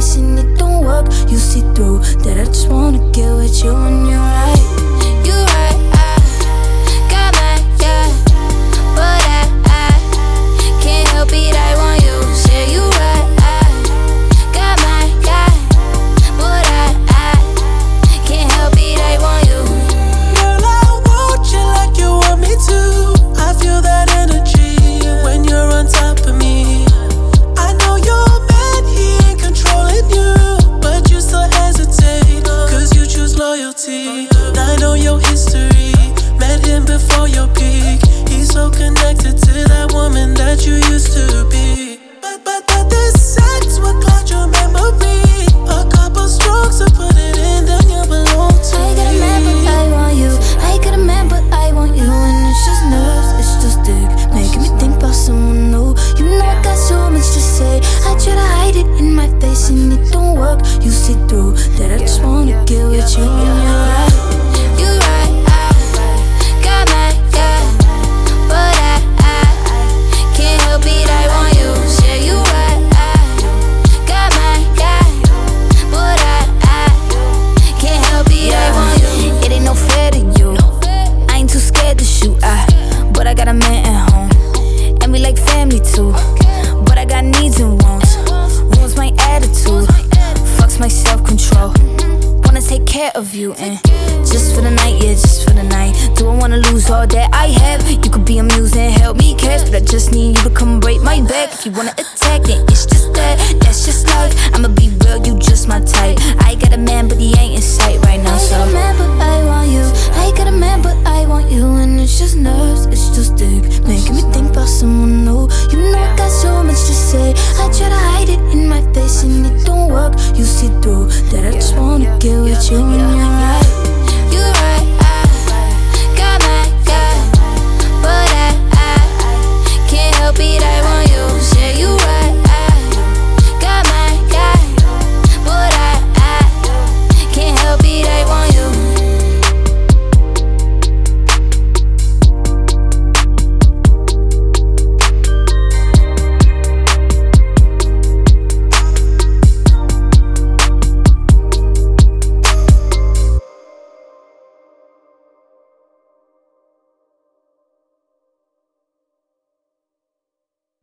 And it don't work. You see through that I just wanna get with you and you. It. You see through that I just wanna get with you. And you're right, you're right. I got my guy, but I, I can't help it. I want you. Yeah, you right. I got my guy, but I, I can't help it. I want you. It ain't no fair to you. I ain't too scared to shoot. I, but I got a man at home, and we like family too. care of you eh? and just for the night, yeah, just for the night. Do I wanna lose all that I have? You could be amusing, help me catch, but I just need you to come break my back. If you wanna attack, it it's just that, that's just life. I'ma be real, you just my type. I got a man, but he ain't in sight right now. So. I got a man, but I want you. I got a man, but I want you, and it's just nerves, it's just dick, making me think about someone new. You know I got so much to say. I try to hide it in my face, and it don't work. You see through you yeah.